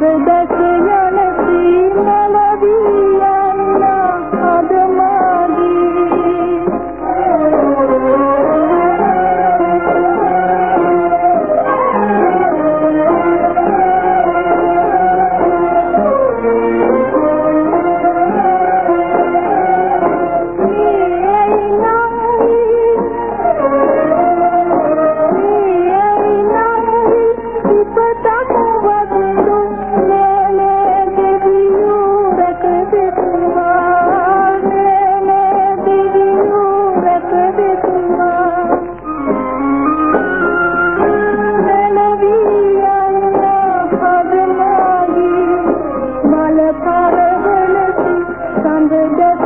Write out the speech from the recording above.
the the